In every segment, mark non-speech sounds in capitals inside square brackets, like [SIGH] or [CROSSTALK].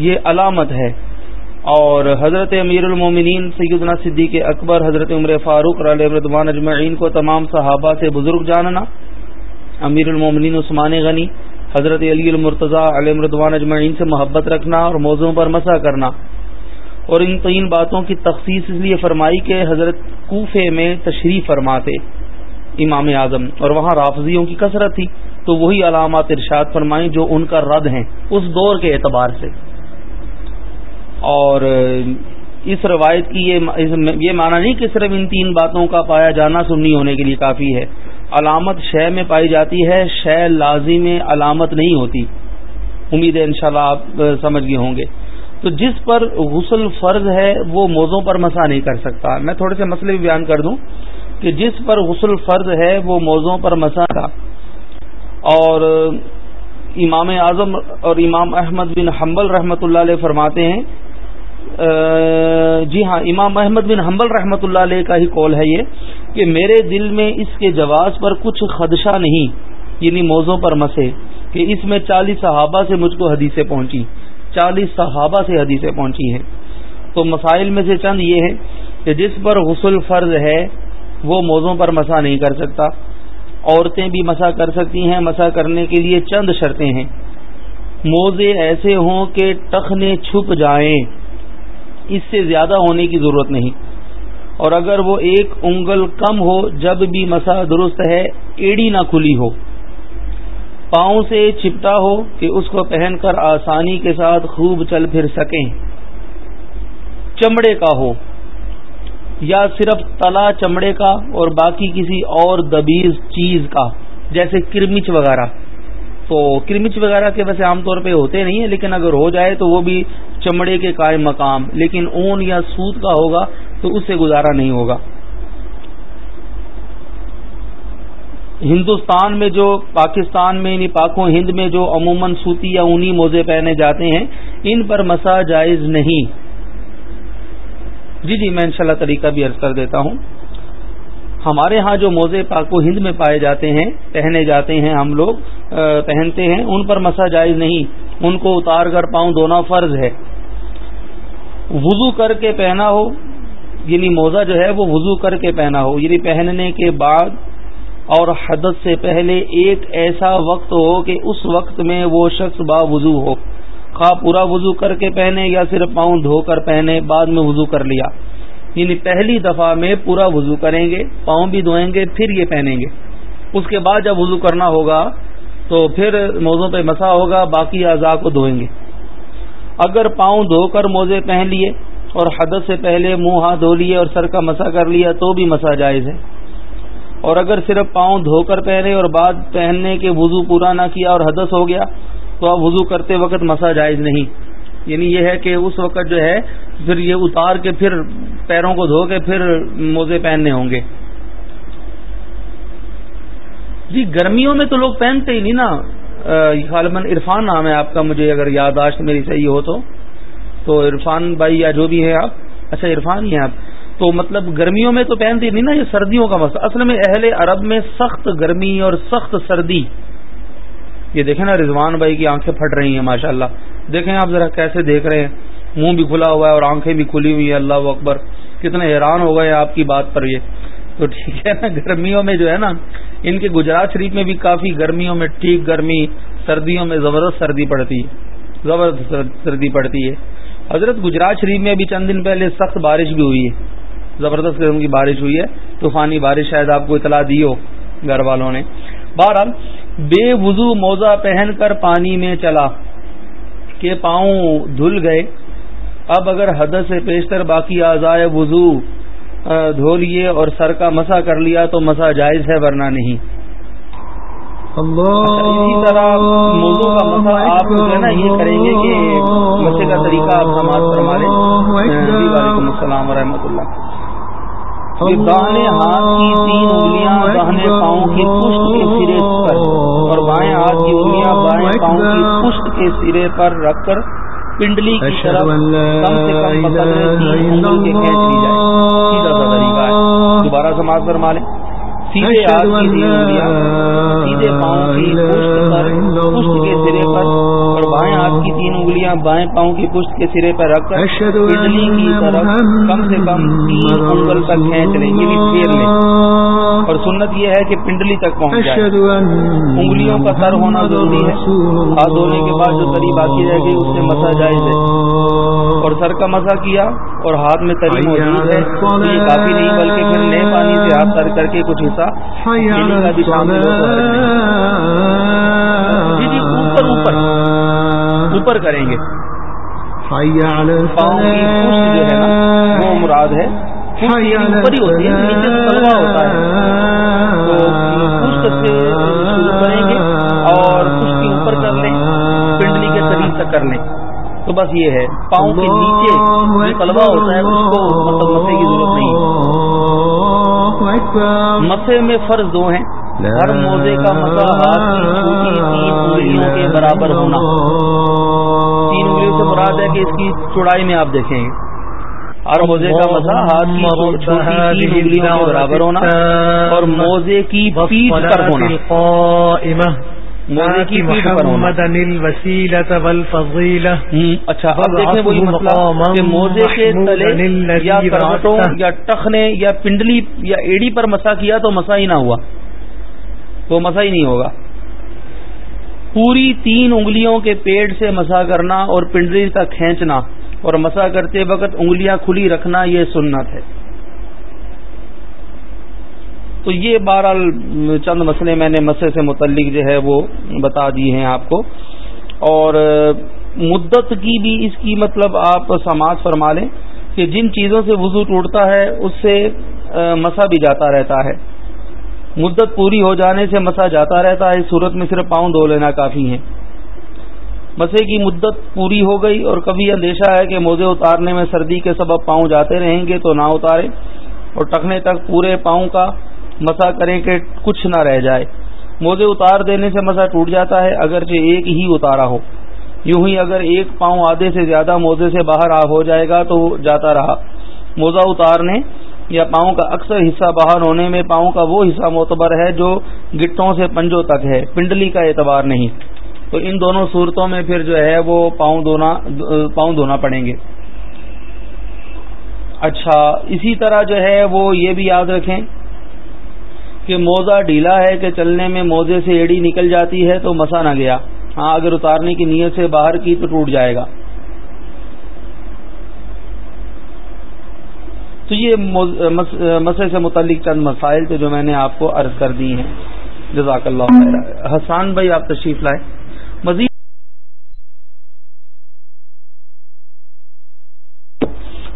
یہ علامت ہے۔ اور حضرت امیر المومنین سیدنا صدیق اکبر، حضرت عمر فاروق علیہ ردوان اجمعین کو تمام صحابہ سے بزرگ جاننا۔ امیر المومنین عثمان غنی، حضرت علی المرتضیٰ علیہ مردوان اجمعین سے محبت رکھنا اور موضوع پر مسا کرنا۔ اور ان تین باتوں کی تخصیص اس لیے فرمائی کہ حضرت کوفے میں تشریف فرماتے امام اعظم، اور وہاں رافضیوں کی کثرت تھی۔ تو وہی علامات ارشاد فرمائی جو ان کا رد ہیں، اس دور کے اعتبار سے۔ اور اس روایت کی یہ معنی نہیں کہ صرف ان تین باتوں کا پایا جانا سننی ہونے کے لیے کافی ہے۔ علامت شے میں پائی جاتی ہے، شے لازم علامت نہیں ہوتی۔ امید ہے انشاءاللہ آپ سمجھ گئے ہوں گے۔ تو جس پر غسل فرض ہے، وہ موزوں پر مسا نہیں کر سکتا۔ میں تھوڑے سے مسئلے بھی بیان کر دوں کہ جس پر غسل فرض ہے، وہ موزوں پر مسا تھا۔ اور امام اعظم اور امام احمد بن حنبل رحمۃ اللہ علیہ فرماتے ہیں جی ہاں امام احمد بن حنبل رحمۃ اللہ علیہ کا ہی کال ہے یہ کہ میرے دل میں اس کے جواز پر کچھ خدشہ نہیں یعنی موزوں پر مسے، کہ اس میں چالیس صحابہ سے مجھ کو حدیثیں پہنچی چالیس صحابہ سے حدیثیں پہنچی ہیں۔ تو مسائل میں سے چند یہ ہے کہ جس پر غسل فرض ہے، وہ موزوں پر مسا نہیں کر سکتا۔ عورتیں بھی مسا کر سکتی ہیں، مسا کرنے کے لیے چند شرطیں ہیں۔ موزے ایسے ہوں کہ ٹخنے چھپ جائیں۔ اس سے زیادہ ہونے کی ضرورت نہیں۔ اور اگر وہ ایک انگل کم ہو، جب بھی مسا درست ہے، ایڑی نہ کھلی ہو۔ پاؤں سے چپٹا ہو کہ اس کو پہن کر آسانی کے ساتھ خوب چل پھر سکیں۔ چمڑے کا ہو۔ یا صرف تلا چمڑے کا اور باقی کسی اور دبیز چیز کا، جیسے کرمچ وغیرہ۔ تو کرمچ وغیرہ کے ویسے عام طور پہ ہوتے نہیں ہیں، لیکن اگر ہو جائے تو وہ بھی چمڑے کے قائم مقام، لیکن اون یا سوت کا ہوگا تو اس سے گزارا نہیں ہوگا۔ ہندوستان میں جو، پاکستان میں یعنی پاک و ہند میں جو عموماً سوتی یا اونی موزے پہنے جاتے ہیں، ان پر مسا جائز نہیں۔ جی جی میں انشاءاللہ طریقہ بھی عرض کر دیتا ہوں۔ ہمارے ہاں جو موزے پاک و ہند میں پائے جاتے ہیں، پہنے جاتے ہیں ہم لوگ پہنتے ہیں، ان پر مسا جائز نہیں۔ ان کو اتار کر پاؤں، دونوں فرض ہے۔ وضو کر کے پہنا ہو یعنی موزہ جو ہے وہ وضو کر کے پہنا ہو یعنی پہننے کے بعد اور حدت سے پہلے ایک ایسا وقت ہو کہ اس وقت میں وہ شخص با وضو ہو۔ خواہ پورا وضو کر کے پہنے یا صرف پاؤں دھو کر پہنے، بعد میں وضو کر لیا۔ یعنی پہلی دفعہ میں پورا وضو کریں گے، پاؤں بھی دھوئیں گے، پھر یہ پہنیں گے۔ اس کے بعد جب وضو کرنا ہوگا تو پھر موزوں پہ مسا ہوگا، باقی اعضاء کو دھوئیں گے۔ اگر پاؤں دھو کر موزے پہن لیے اور حدث سے پہلے منہ ہاتھ دھو لیے اور سر کا مسا کر لیا تو بھی مسا جائز ہے۔ اور اگر صرف پاؤں دھو کر پہنے اور بعد پہننے کے وضو پورا نہ کیا اور حدث ہو گیا، تو اب وضو کرتے وقت مسا جائز نہیں۔ یعنی یہ ہے کہ اس وقت جو ہے، پھر یہ اتار کے پھر پیروں کو دھو کے پھر موزے پہننے ہوں گے۔ جی گرمیوں میں تو لوگ پہنتے ہی نہیں نا۔ غالباً عرفان نام ہے آپ کا، مجھے اگر یاداشت میری صحیح ہو تو۔ تو عرفان بھائی یا جو بھی ہے آپ اچھا عرفان ہی ہیں آپ۔ تو مطلب گرمیوں میں تو پہنتے نہیں نا یہ سردیوں کا مسئلہ اصل میں اہل عرب میں سخت گرمی اور سخت سردی۔ یہ دیکھیں نا رضوان بھائی کی آنکھیں پھٹ رہی ہیں ماشاء اللہ دیکھیں آپ ذرا کیسے دیکھ رہے ہیں۔ منہ بھی کھلا ہوا ہے اور آنکھیں بھی کھلی ہوئی ہیں، اللہ اکبر۔ کتنے حیران ہو گئے آپ کی بات پر یہ۔ تو ٹھیک ہے نا، گرمیوں میں جو ہے نا، ان کے گجرات شریف میں بھی کافی گرمیوں میں ٹھیک گرمی، سردیوں میں زبردست سردی پڑتی ہے، زبردست سردی پڑتی ہے۔ حضرت گجرات شریف میں بھی چند دن پہلے سخت بارش بھی ہوئی ہے، زبردست قسم کی بارش ہوئی ہے۔ طوفانی بارش شاید آپ کو اطلاع دی ہو گھر والوں نے۔ بہرحال، بے وضو موزہ پہن کر پانی میں چلا کہ پاؤں دھل گئے۔ اب اگر حد سے پیشتر باقی آزائے وضو دھو لیے اور سر کا مسا کر لیا تو مسا جائز ہے ورنہ نہیں۔ اچھا، اسی طرح موضوع کا مسئلہ آپ جو ہے نا یہ کریں گے کہ مسئلے کا طریقہ آپ سماج فرما لیں۔ جی، وعلیکم السلام ورحمۃ اللہ۔ داہنے ہاتھ کی تین انگلیاں داہنے پاؤں کی پشت کے سرے پر اور بائیں ہاتھ کی انگلیاں بائیں پاؤں کی پشت کے سرے پر رکھ کر پنڈلی کی طرف کم سے کم پکڑ کے کھینچ لی جائے۔ سیدھا سا طریقہ ہے دوبارہ سماج فرما لیں۔ سیدھے ہاتھ کی تین انگلیاں سیدھے پاؤں کی پشت پر پشت کے سرے پر اور بائیں ہاتھ کی تین انگلیاں بائیں پاؤں کی پشت کے سرے پر رکھ کر اڈلی کی طرف کم سے کم تین انگل تک کھینچ لیں۔ یہ بھی پھیر لیں۔ اور سنت یہ ہے کہ پنڈلی تک پہنچ جائے انگلیوں کا سر ہونا ضروری ہے۔ ہاتھ دھونے کے بعد جو تری باقی رہ گئی اس سے مسا جائز ہے۔ اور سر کا مسا کیا اور ہاتھ میں تری موجود ہے۔ یہ کافی نہیں بلکہ پھر نئے پانی سے ہاتھ تر کر کے کچھ حصہ ہو جی جی اوپر اوپر۔ اوپر کریں گے۔ پاؤں کی پشت جو ہے نا وہ مراد ہے۔ اوپر ہی ہوتی ہے نیچے تلوا ہوتا ہے۔ تو پشت سے شروع کریں گے اور پشت کے اوپر کر لیں پنڈلی کے شریر تک کر لیں۔ تو بس یہ ہے۔ پاؤں کے نیچے جو تلوا ہوتا ہے اس کو مطلب کی ضرورت نہیں مسے میں فرض دو ہیں۔ ہر موزے کا مسا ہاتھ کی چھوٹی تین انگلیوں کے برابر ہونا۔ تین انگلیوں سے مراد ہے کہ اس کی چوڑائی میں آپ دیکھیں۔ ہر موزے کا مسا ہاتھ کی چھوٹی تین انگلیوں کے برابر ہونا اور موزے کی پیٹ پر ہونا۔ موزے کی اچھا اب دیکھیں وہی مسئلہ کہ موزے کے تلے یا کروٹوں یا ٹخنے یا پنڈلی یا ایڑی پر مسا کیا تو مسا ہی نہ ہوا۔ وہ مسا ہی نہیں ہوگا۔ پوری تین انگلیوں کے پیڑ سے مسا کرنا اور پنڈلی تک کھینچنا اور مسا کرتے وقت انگلیاں کھلی رکھنا یہ سنت ہے۔ تو یہ بہرحال چند مسئلے میں نے مسئلے سے متعلق جو ہے وہ بتا دی ہیں آپ کو۔ اور مدت کی بھی اس کی مطلب آپ سماج فرما لیں کہ جن چیزوں سے وضو ٹوٹتا ہے، اس سے مسا بھی جاتا رہتا ہے۔ مدت پوری ہو جانے سے مسا جاتا رہتا ہے، اس صورت میں صرف پاؤں دھو لینا کافی ہے مسے کی مدت پوری ہو گئی اور کبھی اندیشہ ہے کہ موزے اتارنے میں سردی کے سبب پاؤں جاتے رہیں گے تو نہ اتارے۔ اور ٹکنے تک پورے پاؤں کا مسا کریں کہ کچھ نہ رہ جائے۔ موزے اتار دینے سے مسا ٹوٹ جاتا ہے، اگرچہ ایک ہی اتارا ہو۔ یوں ہی اگر ایک پاؤں آدھے سے زیادہ موزے سے باہر ہو جائے گا تو جاتا رہا۔ موزہ اتارنے یا پاؤں کا اکثر حصہ باہر ہونے میں پاؤں کا وہ حصہ معتبر ہے جو گٹوں سے پنجوں تک ہے، پنڈلی کا اعتبار نہیں۔ تو ان دونوں صورتوں میں پھر جو ہے وہ پاؤں دھونا پاؤں دھونا پڑیں گے۔ اچھا اسی طرح جو ہے وہ یہ بھی یاد رکھیں۔ کہ موزہ ڈھیلا ہے کہ چلنے میں موزے سے ایڑی نکل جاتی ہے تو مسا نہ گیا۔ ہاں اگر اتارنے کی نیت سے باہر کی تو ٹوٹ جائے گا۔ تو یہ مسئلے سے متعلق چند مسائل تھے جو میں نے آپ کو عرض کر دی ہیں۔ جزاک اللہ حسان بھائی، آپ تشریف لائے۔ مزید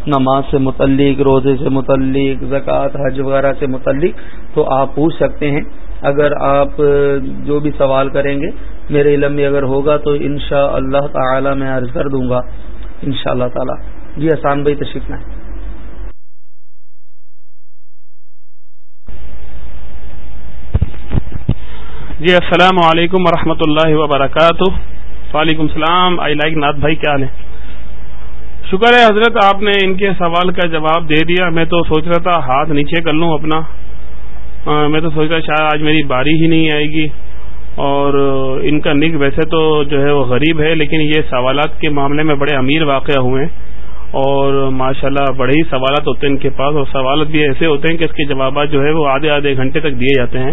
نماز سے متعلق، روزے سے متعلق، زکوٰۃ، حج وغیرہ سے متعلق تو آپ پوچھ سکتے ہیں۔ اگر آپ جو بھی سوال کریں گے، میرے علم میں اگر ہوگا تو ان شاء اللہ تعالی میں عرض کر دوں گا۔ ان شاء اللہ تعالی۔ جی حسان بھائی، تشریف لائیں۔ جی السلام علیکم ورحمۃ اللہ وبرکاتہ۔ وعلیکم السلام۔ آئی لائک ناتھ بھائی، کیا ہے؟ شکر ہے حضرت، آپ نے ان کے سوال کا جواب دے دیا۔ میں تو سوچ رہا تھا ہاتھ نیچے کر لوں اپنا۔ میں تو سوچ رہا شاید آج میری باری ہی نہیں آئے گی۔ اور ان کا نک ویسے تو جو ہے وہ غریب ہے، لیکن یہ سوالات کے معاملے میں بڑے امیر واقع ہوئے ہیں۔ اور ماشاءاللہ بڑے ہی سوالات ہوتے ہیں ان کے پاس، اور سوالات بھی ایسے ہوتے ہیں کہ اس کے جوابات جو ہے وہ آدھے آدھے گھنٹے تک دیے جاتے ہیں۔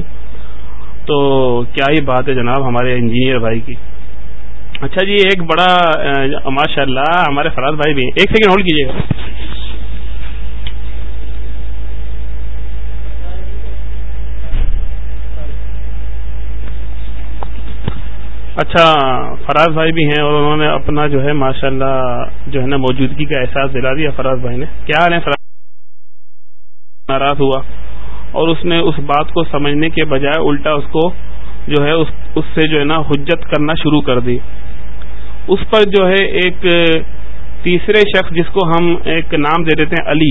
تو کیا ہی بات ہے جناب ہمارے انجینئر بھائی کی۔ اچھا جی ایک بڑا ماشاء اللہ ہمارے فراز بھائی بھی ایک سیکنڈ ہولڈ کیجیے۔ گا اچھا فراز بھائی بھی ہیں اور انہوں نے اپنا جو ہے ماشاء اللہ جو ہے نا، موجودگی کا احساس دلا دیا فراز بھائی نے۔ کیا حال ہے فراز ناراض ہوا۔ اور اس نے اس بات کو سمجھنے کے بجائے الٹا اس کو جو ہے اس سے جو ہے نا، حجت کرنا شروع کر دی۔ اس پر جو ہے ایک، تیسرے شخص جس کو ہم ایک نام دے دیتے ہیں علی۔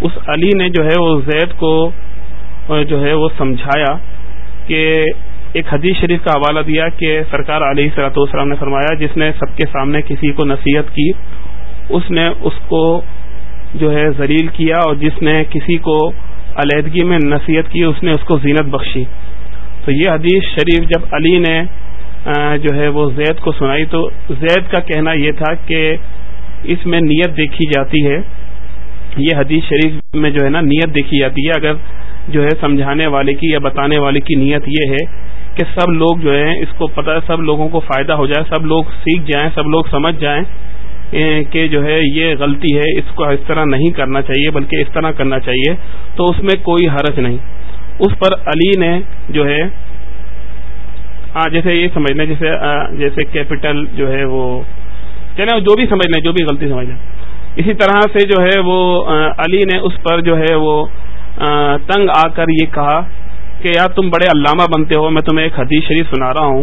اس علی نے جو ہے وہ زید کو، جو ہے وہ سمجھایا کہ ایک حدیث شریف کا حوالہ دیا کہ سرکار علیہ صلاحت والسلام نے فرمایا، جس نے سب کے سامنے کسی کو نصیحت کی، اس نے اس کو جو ہے ذلیل کیا اور جس نے کسی کو علیحدگی میں نصیحت کی، اس نے اس کو زینت بخشی۔ تو یہ حدیث شریف جب علی نے جو ہے وہ زید کو سنائی تو زید کا کہنا یہ تھا کہ اس میں نیت دیکھی جاتی ہے۔ یہ حدیث شریف میں جو ہے نا نیت دیکھی جاتی ہے۔ اگر جو ہے سمجھانے والے کی یا بتانے والے کی نیت یہ ہے کہ سب لوگ جو ہے اس کو پتہ سب لوگوں کو فائدہ ہو جائے، سب لوگ سیکھ جائیں، سب لوگ سمجھ جائیں کہ جو ہے یہ غلطی ہے، اس کو اس طرح نہیں کرنا چاہیے، بلکہ اس طرح کرنا چاہیے۔ تو اس میں کوئی حرج نہیں۔ اس پر علی نے جو ہے ہاں جیسے یہ سمجھ لیں جیسے جیسے کیپٹل جو ہے وہ چلے جو بھی سمجھ لیں جو بھی غلطی سمجھ لیں اسی طرح سے جو ہے وہ علی نے اس پر جو ہے وہ تنگ آ کر یہ کہا کہ یار، تم بڑے علامہ بنتے ہو، میں تمہیں ایک حدیث شریف سنا رہا ہوں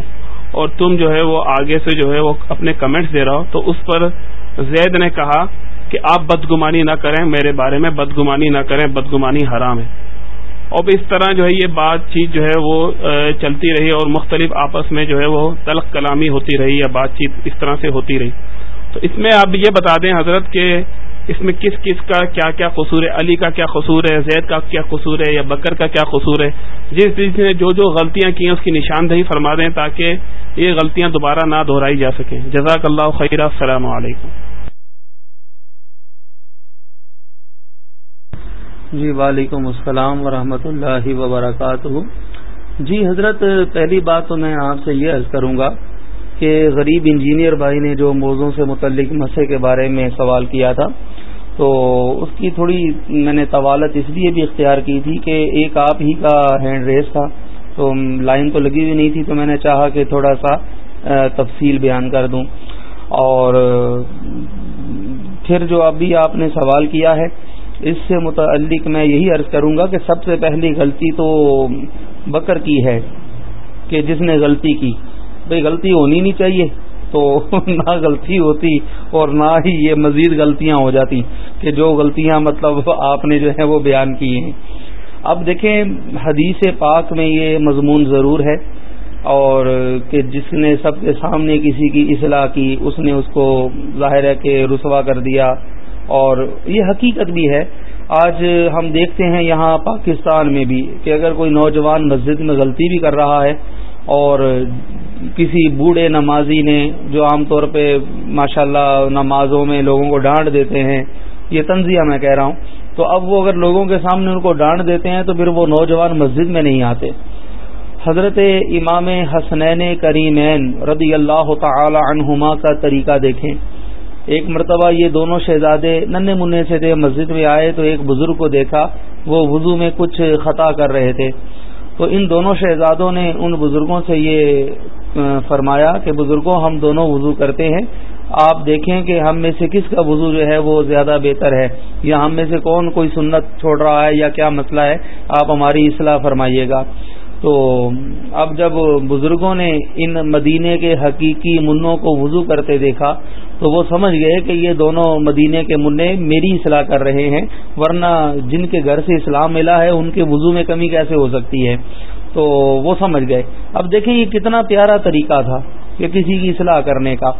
اور تم جو ہے وہ آگے سے جو ہے وہ اپنے کمنٹس دے رہا ہو۔ تو اس پر زید نے کہا کہ آپ بدگمانی نہ کریں، میرے بارے میں بدگمانی نہ کریں، بدگمانی حرام ہے۔ اب اس طرح جو ہے یہ بات چیت جو ہے وہ چلتی رہی اور مختلف آپس میں جو ہے وہ تلخ کلامی ہوتی رہی یا بات چیت اس طرح سے ہوتی رہی۔ تو اس میں آپ یہ بتا دیں حضرت کہ اس میں کس کس کا کیا کیا قصور ہے، علی کا کیا قصور ہے، زید کا کیا قصور ہے یا بکر کا کیا قصور ہے۔ جس جس نے جو جو غلطیاں کی ہیں اس کی نشاندہی فرما دیں تاکہ یہ غلطیاں دوبارہ نہ دہرائی جا سکیں۔ جزاک اللہ خیر السلام علیکم۔ جی وعلیکم السلام ورحمۃ اللہ وبرکاتہ۔ جی حضرت، پہلی بات تو میں آپ سے یہ عرض کروں گا کہ غریب انجینئر بھائی نے جو موضوع سے متعلق مسئلے کے بارے میں سوال کیا تھا، تو اس کی تھوڑی میں نے طوالت اس لیے بھی اختیار کی تھی کہ ایک آپ ہی کا ہینڈ ریس تھا، تو لائن تو لگی ہوئی نہیں تھی، تو میں نے چاہا کہ تھوڑا سا تفصیل بیان کر دوں۔ اور، پھر جو ابھی آپ نے سوال کیا ہے اس سے متعلق میں یہی عرض کروں گا کہ سب سے پہلی غلطی تو بکر کی ہے کہ جس نے غلطی کی۔ بھائی غلطی ہونی نہیں چاہیے تو [LAUGHS] نہ غلطی ہوتی اور نہ ہی یہ مزید غلطیاں ہو جاتی کہ جو غلطیاں مطلب آپ نے جو ہے وہ بیان کی ہیں۔ اب دیکھیں، حدیث پاک میں یہ مضمون ضرور ہے اور کہ جس نے سب کے سامنے کسی کی اصلاح کی، اس نے اس کو ظاہر ہے کہ رسوا کر دیا۔ اور یہ حقیقت بھی ہے۔ آج ہم دیکھتے ہیں یہاں پاکستان میں بھی کہ اگر کوئی nوجوان مسجد میں غلطی بھی کر رہا ہے اور کسی بوڑھے نمازی نے جو عام طور پہ ماشاءاللہ نمازوں میں لوگوں کو ڈانٹ دیتے ہیں، یہ تنزیہ میں کہہ رہا ہوں۔ تو اب وہ اگر لوگوں کے سامنے ان کو ڈانٹ دیتے ہیں تو پھر وہ نوجوان مسجد میں نہیں آتے۔ حضرت امام حسنین کریمین رضی اللہ تعالی عنہما کا طریقہ دیکھیں۔ ایک مرتبہ یہ دونوں شہزادے ننے منے سے تھے، مسجد میں آئے تو ایک بزرگ کو دیکھا، وہ وضو میں کچھ خطا کر رہے تھے۔ تو ان دونوں شہزادوں نے ان بزرگوں سے یہ فرمایا کہ بزرگوں، ہم دونوں وضو کرتے ہیں۔ آپ دیکھیں کہ ہم میں سے کس کا وضو جو ہے وہ زیادہ بہتر ہے؟ یا ہم میں سے کون کوئی سنت چھوڑ رہا ہے یا کیا مسئلہ ہے؟ آپ ہماری اصلاح فرمائیے گا۔ تو اب جب بزرگوں نے ان مدینے کے حقیقی منوں کو وضو کرتے دیکھا تو وہ سمجھ گئے کہ یہ دونوں مدینے کے منع میری اصلاح کر رہے ہیں، ورنہ جن کے گھر سے اسلام ملا ہے ان کے وضو میں کمی کیسے ہو سکتی ہے؟ تو وہ سمجھ گئے۔ اب دیکھیں یہ کتنا پیارا طریقہ تھا کہ کسی کی اصلاح کرنے کا۔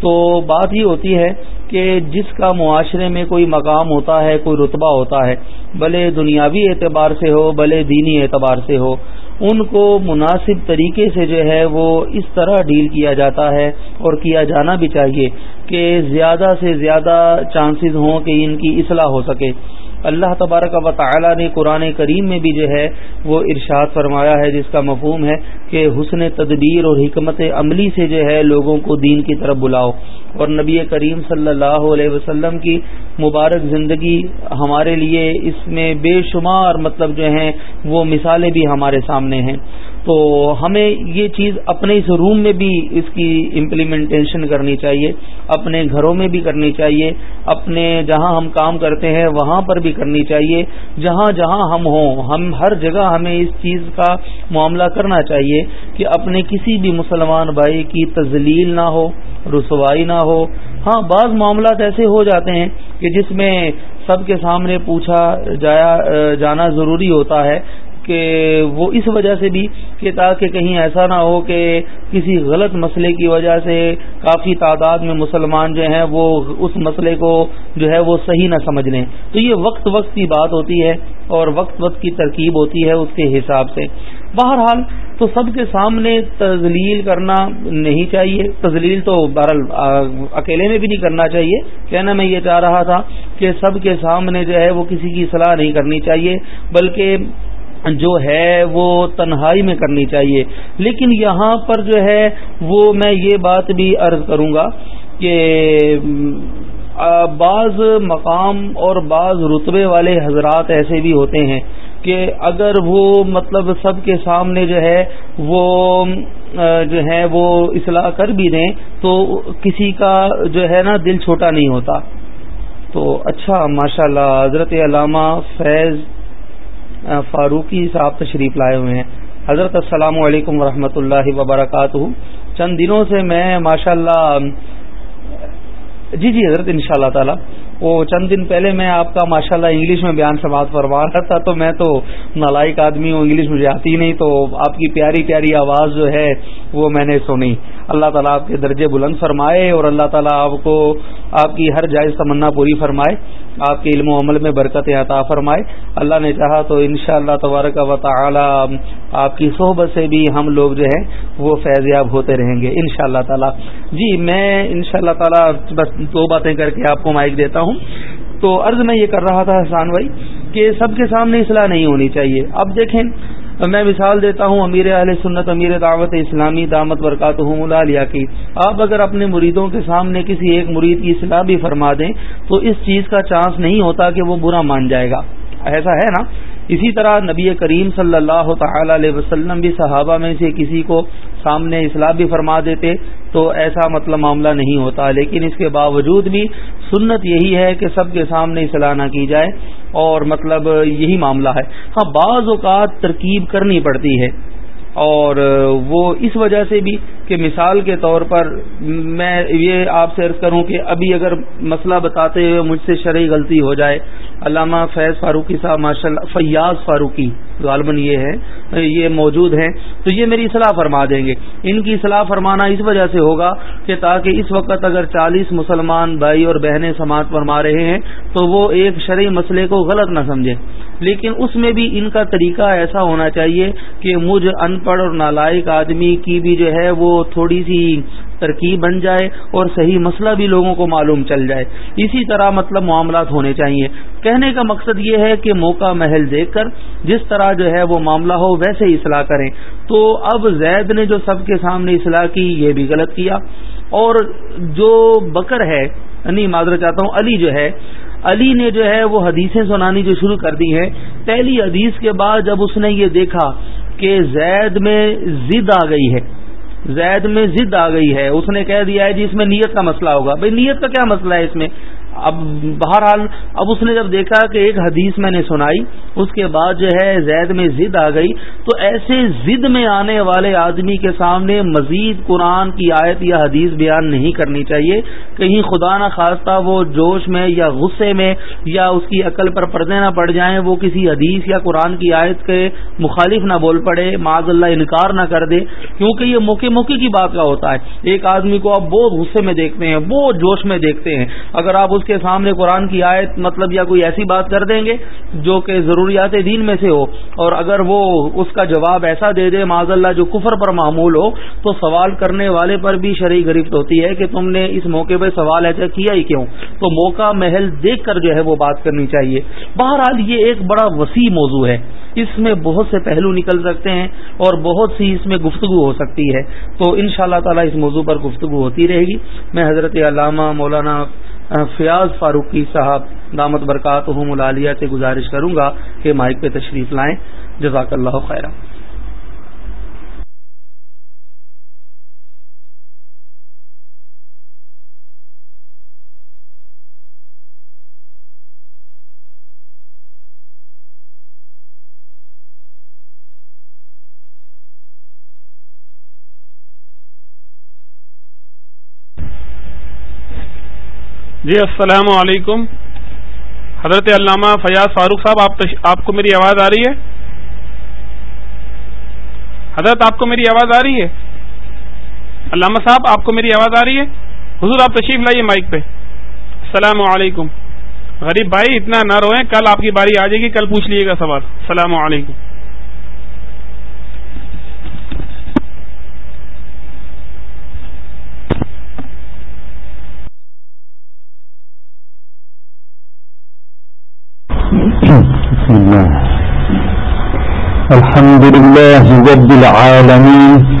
تو بات یہ ہوتی ہے کہ جس کا معاشرے میں کوئی مقام ہوتا ہے، کوئی رتبہ ہوتا ہے، بھلے دنیاوی اعتبار سے ہو، بھلے دینی اعتبار سے ہو ان کو مناسب طریقے سے جو ہے وہ اس طرح ڈیل کیا جاتا ہے اور کیا جانا بھی چاہیے کہ زیادہ سے زیادہ چانسز ہوں کہ ان کی اصلاح ہو سکے۔ اللہ تبارک و تعالی نے قرآن کریم میں بھی جو ہے وہ ارشاد فرمایا ہے، جس کا مفہوم ہے کہ حسن تدبیر اور حکمت عملی سے جو ہے لوگوں کو دین کی طرف بلاؤ۔ اور نبی کریم صلی اللہ علیہ وسلم کی مبارک زندگی ہمارے لیے اس میں بے شمار مطلب جو ہیں وہ مثالیں بھی ہمارے سامنے ہیں۔ تو ہمیں یہ چیز اپنے اس روم میں بھی اس کی امپلیمنٹیشن کرنی چاہیے، اپنے گھروں میں بھی کرنی چاہیے، اپنے جہاں ہم کام کرتے ہیں وہاں پر بھی کرنی چاہیے، جہاں جہاں ہم ہوں، ہم ہر جگہ ہمیں اس چیز کا معاملہ کرنا چاہیے کہ اپنے کسی بھی مسلمان بھائی کی تزلیل نہ ہو، رسوائی نہ ہو۔ ہاں بعض معاملات ایسے ہو جاتے ہیں کہ جس میں سب کے سامنے پوچھا جایا، جانا ضروری ہوتا ہے کہ وہ اس وجہ سے بھی کہ تاکہ کہیں ایسا نہ ہو کہ کسی غلط مسئلے کی وجہ سے کافی تعداد میں مسلمان جو ہیں وہ اس مسئلے کو جو ہے وہ صحیح نہ سمجھ لیں۔ تو یہ وقت وقت کی بات ہوتی ہے اور وقت وقت کی ترکیب ہوتی ہے اس کے حساب سے۔ بہرحال تو سب کے سامنے تزلیل کرنا نہیں چاہیے۔ تزلیل تو بہرحال اکیلے میں بھی نہیں کرنا چاہیے۔ کہنا میں یہ چاہ رہا تھا کہ سب کے سامنے جو ہے وہ کسی کی صلاح نہیں کرنی چاہیے، بلکہ جو ہے وہ تنہائی میں کرنی چاہیے۔ لیکن یہاں پر جو ہے وہ میں یہ بات بھی عرض کروں گا کہ بعض مقام اور بعض رتبے والے حضرات ایسے بھی ہوتے ہیں کہ اگر وہ مطلب سب کے سامنے جو ہے وہ جو ہے وہ اصلاح کر بھی دیں تو کسی کا جو ہے نا دل چھوٹا نہیں ہوتا۔ تو اچھا ماشاء اللہ حضرت علامہ فیض فاروقی صاحب تشریف لائے ہوئے ہیں۔ حضرت السلام علیکم ورحمۃ اللہ وبرکاتہ۔ چند دنوں سے میں ماشاء اللہ جی جی حضرت ان شاء اللہ تعالی۔ وہ چند دن پہلے میں آپ کا ماشاءاللہ انگلش میں بیان سماعت فرما رہا تھا، تو میں تو نالائک آدمی ہوں، انگلش مجھے آتی نہیں، تو آپ کی پیاری پیاری آواز جو ہے وہ میں نے سنی۔ اللہ تعالیٰ آپ کے درجے بلند فرمائے اور اللہ تعالیٰ آپ کو آپ کی ہر جائز تمنا پوری فرمائے۔ آپ کے علم و عمل میں برکت عطا فرمائے۔ اللہ نے چاہا تو ان شاء اللہ تبارک و تعالی آپ کی صحبت سے بھی ہم لوگ جو ہے وہ فیضیاب ہوتے رہیں گے ان شاء اللہ تعالیٰ۔ جی میں ان شاء اللہ تعالیٰ بس دو باتیں کر کے آپ کو مائک دیتا ہوں۔ تو عرض میں یہ کر رہا تھا حسان بھائی کہ سب کے سامنے اصلاح نہیں ہونی چاہیے۔ اب دیکھیں میں مثال دیتا ہوں، امیر اہل سنت، امیر دعوت اسلامی، دامت برکات العالیہ کی۔ آپ اگر اپنے مریدوں کے سامنے کسی ایک مرید کی اصلاح بھی فرما دیں، تو اس چیز کا چانس نہیں ہوتا کہ وہ برا مان جائے گا۔ ایسا ہے نا؟ اسی طرح نبی کریم صلی اللہ تعالی علیہ وسلم بھی صحابہ میں سے کسی کو سامنے اصلاح بھی فرما دیتے تو ایسا مطلب معاملہ نہیں ہوتا۔ لیکن اس کے باوجود بھی سنت یہی ہے کہ سب کے سامنے اصلاح نہ کی جائے اور مطلب یہی معاملہ ہے۔ ہاں بعض اوقات ترکیب کرنی پڑتی ہے اور وہ اس وجہ سے بھی کہ مثال کے طور پر میں یہ آپ سے عرض کروں کہ ابھی اگر مسئلہ بتاتے ہوئے مجھ سے شرعی غلطی ہو جائے۔ علامہ فیض فاروقی صاحب ماشاء اللہ فیاض فاروقی غالباً یہ ہے، یہ موجود ہیں۔ تو یہ میری اصلاح فرما دیں گے۔ ان کی اصلاح فرمانا اس وجہ سے ہوگا کہ تاکہ اس وقت اگر چالیس مسلمان بھائی اور بہنیں سماعت فرما رہے ہیں، تو وہ ایک شرعی مسئلے کو غلط نہ سمجھیں لیکن اس میں بھی ان کا طریقہ ایسا ہونا چاہیے کہ مجھ ان پڑھ اور نالائق آدمی کی بھی جو ہے وہ تھوڑی سی ترکیب بن جائے اور صحیح مسئلہ بھی لوگوں کو معلوم چل جائے۔ اسی طرح مطلب معاملات ہونے چاہیے۔ کہنے کا مقصد یہ ہے کہ موقع محل دیکھ کر، جس طرح جو ہے وہ معاملہ ہو، ویسے ہی اصلاح کریں۔ تو اب زید نے جو سب کے سامنے اصلاح کی، یہ بھی غلط کیا۔ اور جو بکر ہے نہیں معذرت چاہتا ہوں، علی جو ہے، علی نے جو ہے وہ حدیثیں سنانی جو شروع کر دی ہیں۔ پہلی حدیث کے بعد جب اس نے یہ دیکھا کہ زید میں ضد آ گئی ہے۔ زید میں ضد آ گئی ہے۔ اس نے کہہ دیا ہے جی اس میں نیت کا مسئلہ ہوگا۔ بھائی، نیت کا کیا مسئلہ ہے اس میں؟ اب بہرحال، اب اس نے جب دیکھا کہ ایک حدیث میں نے سنائی، اس کے بعد جو ہے زید میں ضد آ گئی۔ تو ایسے ضد میں آنے والے آدمی کے سامنے مزید قرآن کی آیت یا حدیث بیان نہیں کرنی چاہیے۔ کہیں خدا نہ خواستہ وہ جوش میں یا غصے میں یا اس کی عقل پر پردے نہ پڑ جائیں، وہ کسی حدیث یا قرآن کی آیت کے مخالف نہ بول پڑے، معذ اللہ انکار نہ کر دے۔ کیونکہ یہ موقع موقع کی بات کا ہوتا ہے۔ ایک آدمی کو آپ بہت غصے میں دیکھتے ہیں، بہت جوش میں دیکھتے ہیں۔ اگر آپ اس کے سامنے قرآن کی آیت مطلب یا کوئی ایسی بات کر دیں گے جو کہ ضروریات دین میں سے ہو اور اگر وہ اس کا جواب ایسا دے دے معذ اللہ جو کفر پر معمول ہو تو سوال کرنے والے پر بھی شرعی گرفت ہوتی ہے کہ تم نے اس موقع پہ سوال ایسا کیا ہی کیوں؟ تو موقع محل دیکھ کر جو ہے وہ بات کرنی چاہیے۔ بہرحال یہ ایک بڑا وسیع موضوع ہے۔ اس میں بہت سے پہلو نکل سکتے ہیں اور بہت سی اس میں گفتگو ہو سکتی ہے۔ تو ان شاء اللہ تعالیٰ اس موضوع پر گفتگو ہوتی رہے گی۔ میں حضرت علامہ مولانا فیاض فاروقی صاحب، دامت برکات ملالیہ سے گزارش کروں گا کہ مائک پہ تشریف لائیں۔ جزاک اللہ خیر جی السلام علیکم۔ حضرت علامہ فیاض فاروق صاحب، آپ آپ کو میری آواز آ رہی ہے؟ حضرت، آپ کو میری آواز آ رہی ہے؟ علامہ صاحب، آپ کو میری آواز آ رہی ہے؟ حضور، آپ تشریف لائیے مائک پہ۔ السلام علیکم۔ غریب بھائی، اتنا نہ روئیں، کل آپ کی باری آ جائے گی، کل پوچھ لیجیے گا سوال۔ السلام علیکم۔ بسم الله. الحمد لله رب العالمين.